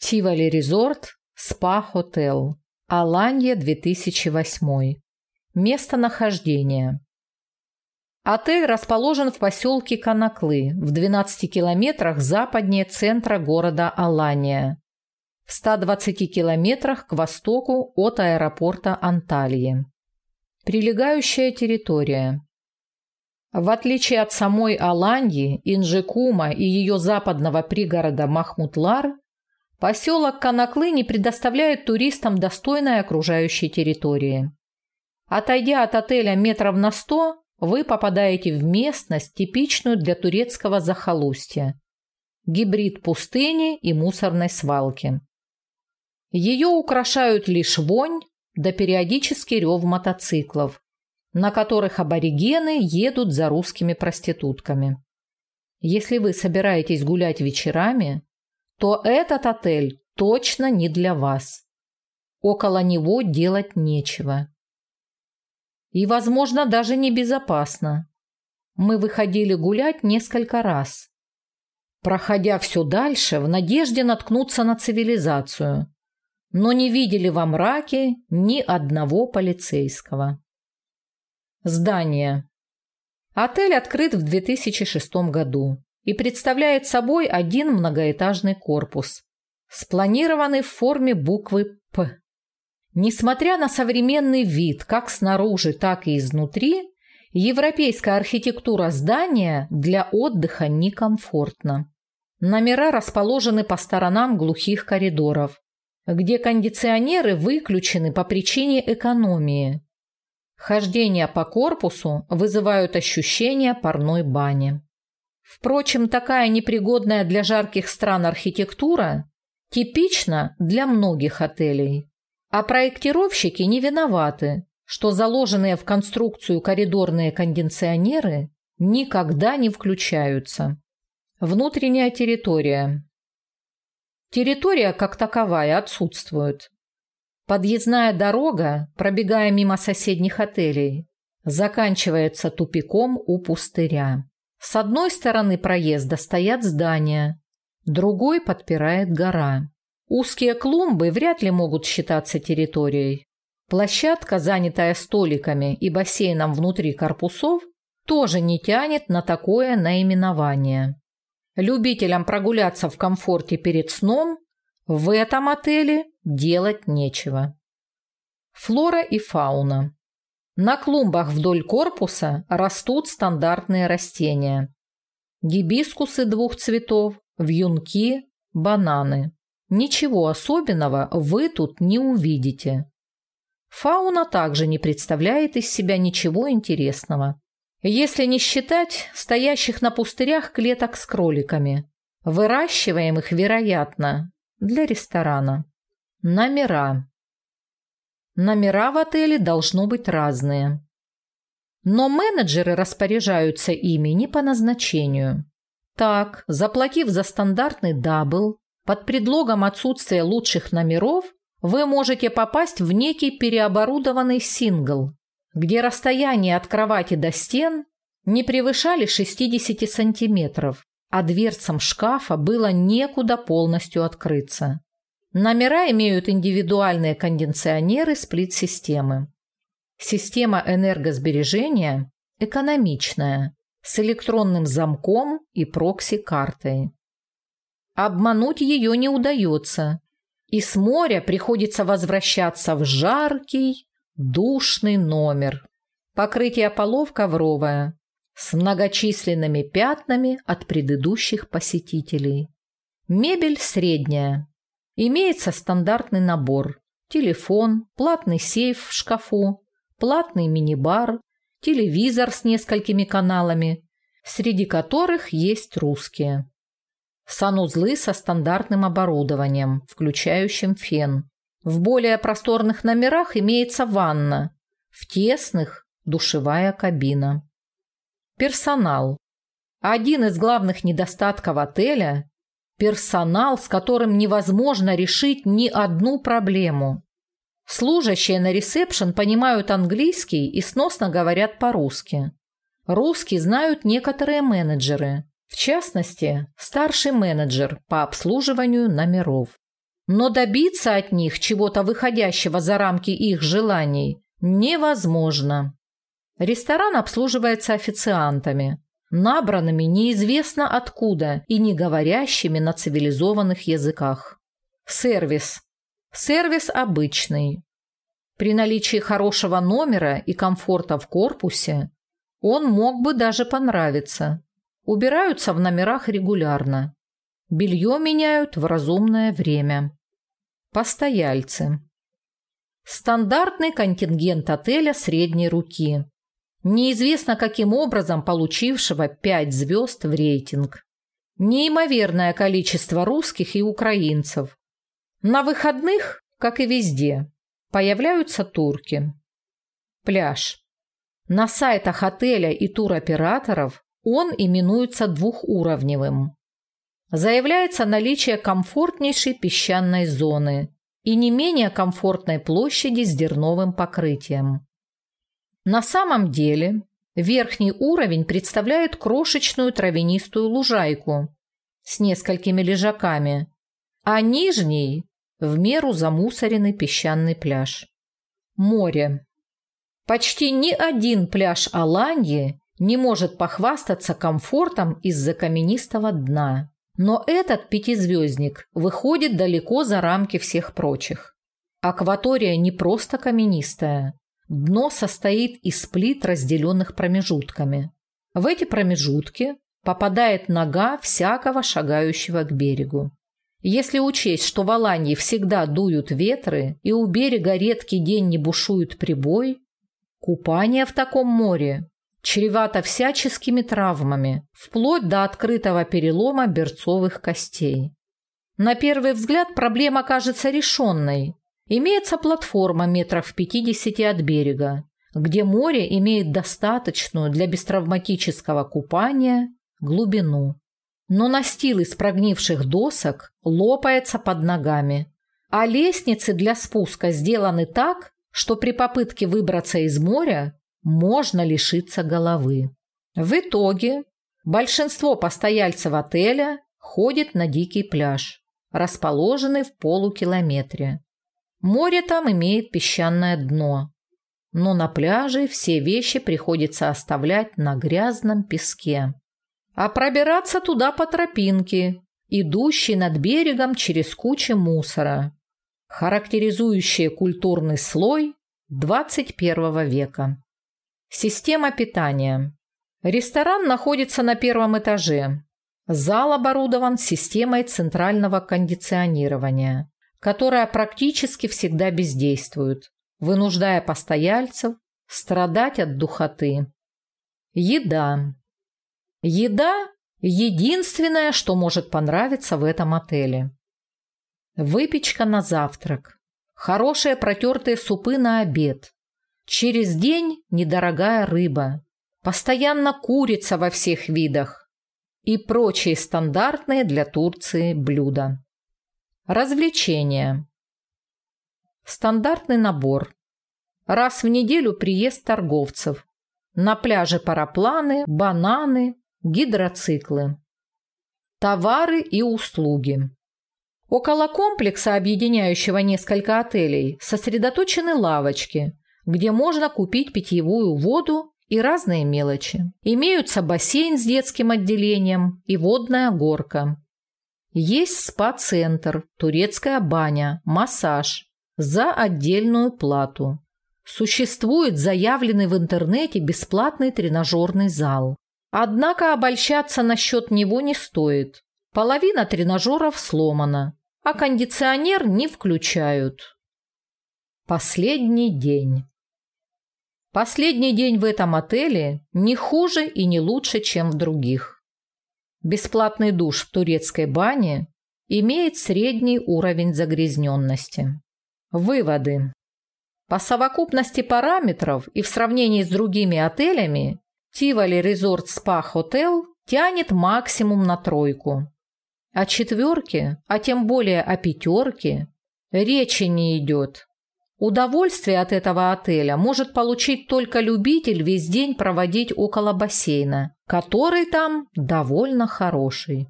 Тивали Резорт, Спа Хотел. Аланья 2008. Местонахождение. Отель расположен в поселке Конаклы, в 12 километрах западнее центра города Алания, в 120 километрах к востоку от аэропорта Анталии. Прилегающая территория. В отличие от самой Аланьи, Инжекума и ее западного пригорода Махмутлар, Поселок Канаклы не предоставляет туристам достойной окружающей территории. Отойдя от отеля метров на сто, вы попадаете в местность, типичную для турецкого захолустья. Гибрид пустыни и мусорной свалки. Ее украшают лишь вонь да периодический рев мотоциклов, на которых аборигены едут за русскими проститутками. Если вы собираетесь гулять вечерами, то этот отель точно не для вас. Около него делать нечего. И, возможно, даже небезопасно. Мы выходили гулять несколько раз, проходя все дальше в надежде наткнуться на цивилизацию, но не видели во мраке ни одного полицейского. Здание. Отель открыт в 2006 году и представляет собой один многоэтажный корпус, спланированный в форме буквы «П». Несмотря на современный вид как снаружи, так и изнутри, европейская архитектура здания для отдыха некомфортна. Номера расположены по сторонам глухих коридоров, где кондиционеры выключены по причине экономии. Хождение по корпусу вызывают ощущение парной бани. Впрочем, такая непригодная для жарких стран архитектура типична для многих отелей. А проектировщики не виноваты, что заложенные в конструкцию коридорные кондиционеры никогда не включаются. Внутренняя территория. Территория как таковая отсутствует. Подъездная дорога, пробегая мимо соседних отелей, заканчивается тупиком у пустыря. С одной стороны проезда стоят здания, другой подпирает гора. Узкие клумбы вряд ли могут считаться территорией. Площадка, занятая столиками и бассейном внутри корпусов, тоже не тянет на такое наименование. Любителям прогуляться в комфорте перед сном в этом отеле делать нечего. Флора и фауна. На клумбах вдоль корпуса растут стандартные растения. Гибискусы двух цветов, вьюнки, бананы. Ничего особенного вы тут не увидите. Фауна также не представляет из себя ничего интересного. Если не считать стоящих на пустырях клеток с кроликами, выращиваемых, вероятно, для ресторана. Номера. Номера в отеле должно быть разные. Но менеджеры распоряжаются ими не по назначению. Так, заплатив за стандартный double, под предлогом отсутствия лучших номеров, вы можете попасть в некий переоборудованный сингл, где расстояние от кровати до стен не превышали 60 сантиметров, а дверцам шкафа было некуда полностью открыться. Номера имеют индивидуальные кондиционеры сплит-системы. Система энергосбережения экономичная, с электронным замком и прокси-картой. Обмануть ее не удается, и с моря приходится возвращаться в жаркий, душный номер. Покрытие полов ковровое, с многочисленными пятнами от предыдущих посетителей. Мебель средняя, Имеется стандартный набор. Телефон, платный сейф в шкафу, платный мини-бар, телевизор с несколькими каналами, среди которых есть русские. Санузлы со стандартным оборудованием, включающим фен. В более просторных номерах имеется ванна, в тесных – душевая кабина. Персонал. Один из главных недостатков отеля Персонал, с которым невозможно решить ни одну проблему. Служащие на ресепшн понимают английский и сносно говорят по-русски. Русский знают некоторые менеджеры, в частности, старший менеджер по обслуживанию номеров. но добиться от них чего-то выходящего за рамки их желаний невозможно. Ресторан обслуживается официантами, набранными неизвестно откуда и не говорящими на цивилизованных языках. Сервис. Сервис обычный. При наличии хорошего номера и комфорта в корпусе он мог бы даже понравиться. Убираются в номерах регулярно. Белье меняют в разумное время. Постояльцы. Стандартный контингент отеля средней руки. Неизвестно каким образом получившего 5 звезд в рейтинг. Неимоверное количество русских и украинцев. На выходных, как и везде, появляются турки. Пляж. На сайтах отеля и туроператоров он именуется двухуровневым. Заявляется наличие комфортнейшей песчаной зоны и не менее комфортной площади с дерновым покрытием. На самом деле верхний уровень представляет крошечную травянистую лужайку с несколькими лежаками, а нижний – в меру замусоренный песчаный пляж. Море. Почти ни один пляж Аланьи не может похвастаться комфортом из-за каменистого дна. Но этот пятизвездник выходит далеко за рамки всех прочих. Акватория не просто каменистая. Дно состоит из плит, разделенных промежутками. В эти промежутки попадает нога всякого шагающего к берегу. Если учесть, что в Алании всегда дуют ветры и у берега редкий день не бушует прибой, купание в таком море чревато всяческими травмами, вплоть до открытого перелома берцовых костей. На первый взгляд проблема кажется решенной. Имеется платформа метров в 50 от берега, где море имеет достаточную для бестравматического купания глубину. Но настил из прогнивших досок лопается под ногами, а лестницы для спуска сделаны так, что при попытке выбраться из моря можно лишиться головы. В итоге большинство постояльцев отеля ходит на дикий пляж, расположенный в полукилометре. Море там имеет песчаное дно, но на пляже все вещи приходится оставлять на грязном песке. А пробираться туда по тропинке, идущей над берегом через кучу мусора, характеризующие культурный слой 21 века. Система питания. Ресторан находится на первом этаже. Зал оборудован системой центрального кондиционирования, которая практически всегда бездействует, вынуждая постояльцев страдать от духоты. Еда. Еда – единственное, что может понравиться в этом отеле. Выпечка на завтрак. Хорошие протертые супы на обед. Через день недорогая рыба, постоянно курица во всех видах и прочие стандартные для Турции блюда. Развлечения. Стандартный набор. Раз в неделю приезд торговцев. На пляже парапланы, бананы, гидроциклы. Товары и услуги. Около комплекса, объединяющего несколько отелей, сосредоточены лавочки, где можно купить питьевую воду и разные мелочи. Имеются бассейн с детским отделением и водная горка. Есть спа-центр, турецкая баня, массаж за отдельную плату. Существует заявленный в интернете бесплатный тренажерный зал. Однако обольщаться насчет него не стоит. Половина тренажеров сломана, а кондиционер не включают. Последний день. Последний день в этом отеле не хуже и не лучше, чем в других. Бесплатный душ в турецкой бане имеет средний уровень загрязненности. Выводы. По совокупности параметров и в сравнении с другими отелями Тивали Резорт Спа Хотел тянет максимум на тройку. О четверке, а тем более о пятерке, речи не идет. Удовольствие от этого отеля может получить только любитель весь день проводить около бассейна, который там довольно хороший.